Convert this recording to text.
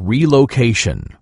relocation.